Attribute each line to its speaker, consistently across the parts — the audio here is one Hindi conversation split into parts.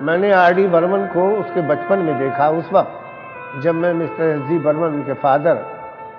Speaker 1: मैंने आर डी बर्मन को उसके बचपन में देखा उस वक्त, जब मैं मिस्टर एस जी बर्मन उनके फादर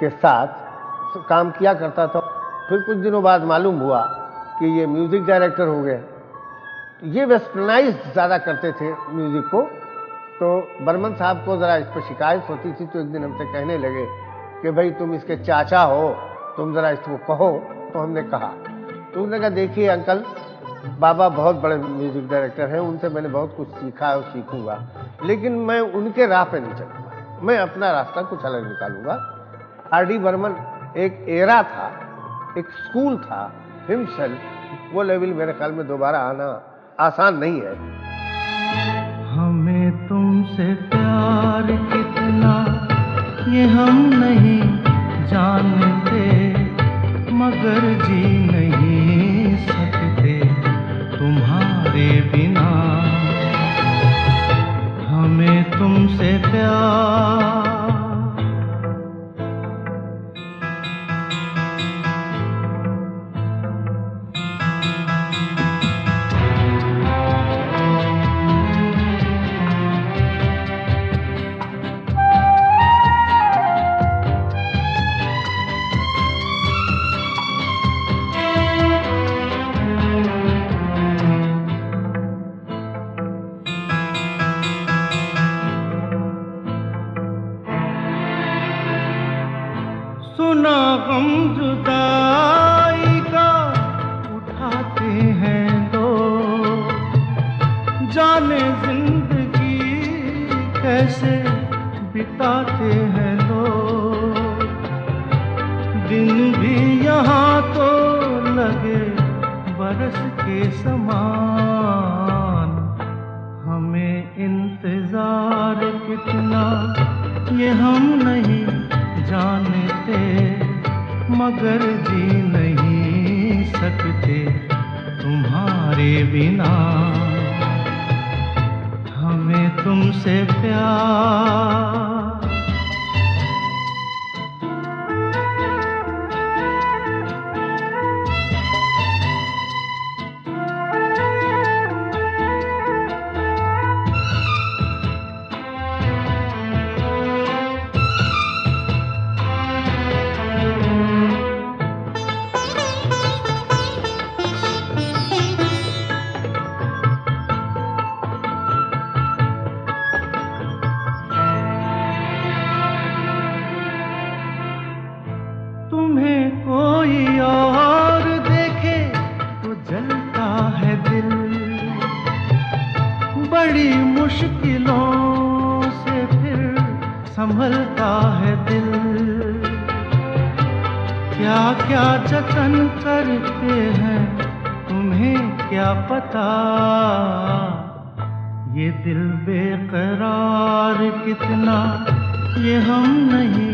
Speaker 1: के साथ काम किया करता था। फिर कुछ दिनों बाद मालूम हुआ कि ये म्यूज़िक डायरेक्टर हो गए। ये वेस्टर्नाइज ज़्यादा करते थे म्यूज़िक को। तो बर्मन साहब को ज़रा इस पर शिकायत होती थी तो एक दिन हमसे कहने लगे कि भाई तुम इसके चाचा हो, तुम ज़रा इसको कहो तो हमने कहा। तो उन्होंने कहा, देखिए अंकल बाबा बहुत बड़े म्यूज़िक डायरेक्टर हैं, उनसे मैंने बहुत कुछ सीखा और सीखूँगा। लेकिन मैं उनके राह पे नहीं चलूँगा। मैं अपना रास्ता कुछ अलग निकालूँगा। आर डी बर्मन एक एरा था, एक स्कूल था हिमसेल्फ वो लेवल मेरे ख्याल में दोबारा आना आसान नहीं है।
Speaker 2: हमें तुमसे प्यार कितना, ये हम नहीं जानते, मगर जी नहीं सकते। तुम्हारे बिना। हमें तुमसे प्यार गम जुदाई का उठाते हैं लोग जाने ज़िंदगी कैसे बिताते हैं लोग दिन भी यहाँ तो लगे बरस के समान। हमें इंतज़ार कितना ये हम नहीं जानते। मगर जी नहीं सकते तुम्हारे बिना। हमें तुमसे प्यार तुम्हें कोई और देखे तो जलता है दिल। बड़ी मुश्किलों से फिर संभलता है दिल। क्या क्या जतन करते हैं, तुम्हें क्या पता? ये दिल बेकरार कितना, ये हम नहीं